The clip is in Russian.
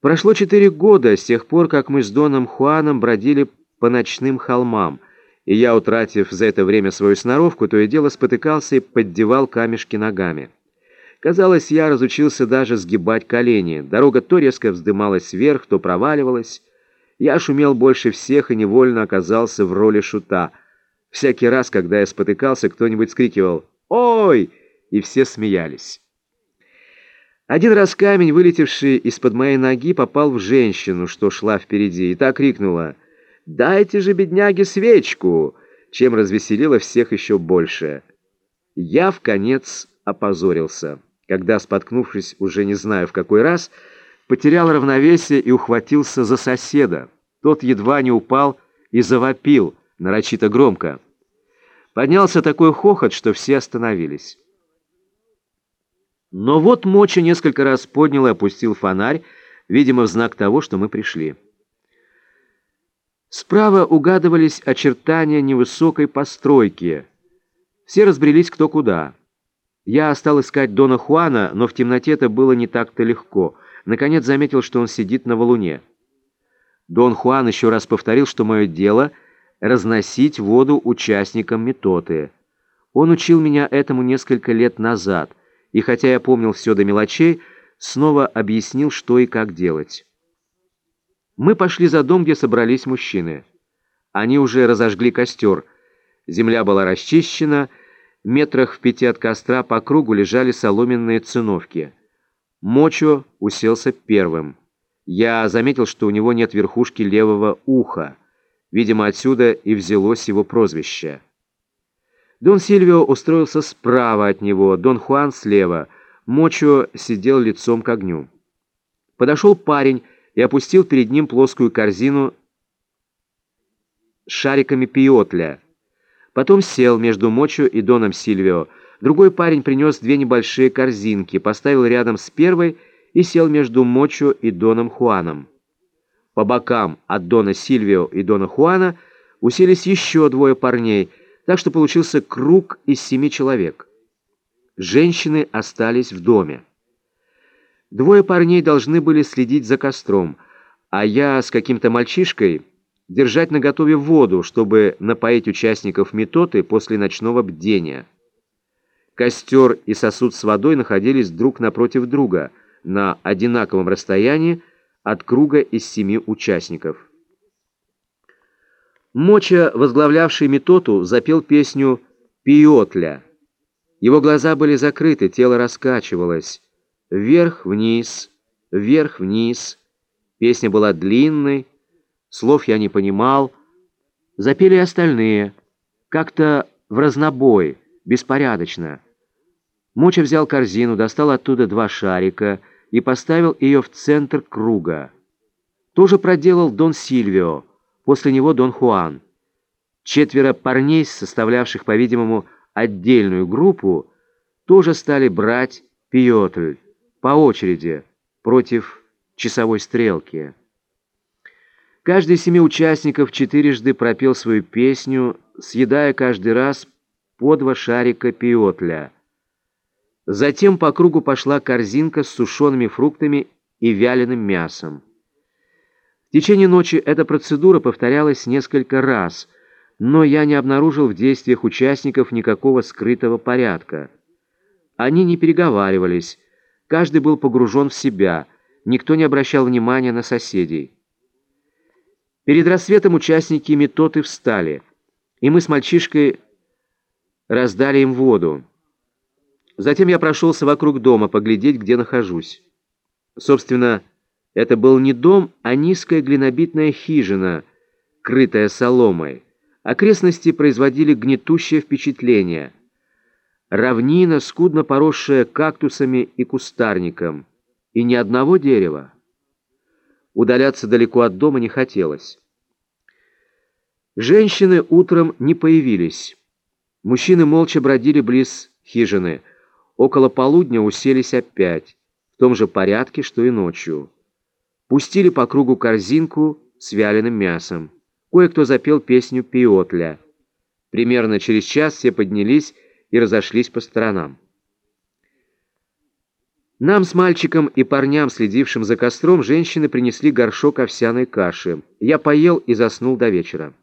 Прошло четыре года с тех пор, как мы с Доном Хуаном бродили по ночным холмам, и я, утратив за это время свою сноровку, то и дело спотыкался и поддевал камешки ногами. Казалось, я разучился даже сгибать колени. Дорога то резко вздымалась вверх, то проваливалась. Я шумел больше всех и невольно оказался в роли шута. Всякий раз, когда я спотыкался, кто-нибудь скрикивал «Ой!» и все смеялись. Один раз камень, вылетевший из-под моей ноги, попал в женщину, что шла впереди, и так крикнула «Дайте же, бедняге, свечку!» чем развеселило всех еще больше. Я, в конец, опозорился, когда, споткнувшись уже не знаю в какой раз, потерял равновесие и ухватился за соседа. Тот едва не упал и завопил, нарочито громко. Поднялся такой хохот, что все остановились. Но вот Моча несколько раз поднял и опустил фонарь, видимо, в знак того, что мы пришли. Справа угадывались очертания невысокой постройки. Все разбрелись кто куда. Я стал искать Дона Хуана, но в темноте это было не так-то легко. Наконец заметил, что он сидит на валуне. Дон Хуан еще раз повторил, что мое дело — разносить воду участникам метоты. Он учил меня этому несколько лет назад — и хотя я помнил все до мелочей, снова объяснил, что и как делать. Мы пошли за дом, где собрались мужчины. Они уже разожгли костер. Земля была расчищена, метрах в пяти от костра по кругу лежали соломенные циновки. Мочо уселся первым. Я заметил, что у него нет верхушки левого уха. Видимо, отсюда и взялось его прозвище. Дон Сильвио устроился справа от него, Дон Хуан слева. Мочо сидел лицом к огню. Подошел парень и опустил перед ним плоскую корзину с шариками пиотля. Потом сел между Мочо и Доном Сильвио. Другой парень принес две небольшие корзинки, поставил рядом с первой и сел между Мочо и Доном Хуаном. По бокам от Дона Сильвио и Дона Хуана уселись еще двое парней — так что получился круг из семи человек. Женщины остались в доме. Двое парней должны были следить за костром, а я с каким-то мальчишкой держать наготове воду, чтобы напоить участников метоты после ночного бдения. Костер и сосуд с водой находились друг напротив друга на одинаковом расстоянии от круга из семи участников. Моча, возглавлявший Метоту, запел песню «Пиотля». Его глаза были закрыты, тело раскачивалось. Вверх-вниз, вверх-вниз. Песня была длинной, слов я не понимал. Запели остальные, как-то в разнобой, беспорядочно. Моча взял корзину, достал оттуда два шарика и поставил ее в центр круга. То же проделал Дон Сильвио. После него Дон Хуан. Четверо парней, составлявших, по-видимому, отдельную группу, тоже стали брать пиотль по очереди против часовой стрелки. Каждый из семи участников четырежды пропел свою песню, съедая каждый раз по два шарика пиотля. Затем по кругу пошла корзинка с сушеными фруктами и вяленым мясом. В течение ночи эта процедура повторялась несколько раз, но я не обнаружил в действиях участников никакого скрытого порядка. Они не переговаривались, каждый был погружен в себя, никто не обращал внимания на соседей. Перед рассветом участники метоты встали, и мы с мальчишкой раздали им воду. Затем я прошелся вокруг дома, поглядеть, где нахожусь. Собственно, это был не дом, а низкая глинобитная хижина, крытая соломой. Окрестности производили гнетущее впечатление. Равнина, скудно поросшая кактусами и кустарником, и ни одного дерева. Удаляться далеко от дома не хотелось. Женщины утром не появились. Мужчины молча бродили близ хижины. Около полудня уселись опять, в том же порядке, что и ночью. Пустили по кругу корзинку с вяленым мясом. Кое-кто запел песню «Пиотля». Примерно через час все поднялись и разошлись по сторонам. Нам с мальчиком и парням, следившим за костром, женщины принесли горшок овсяной каши. Я поел и заснул до вечера.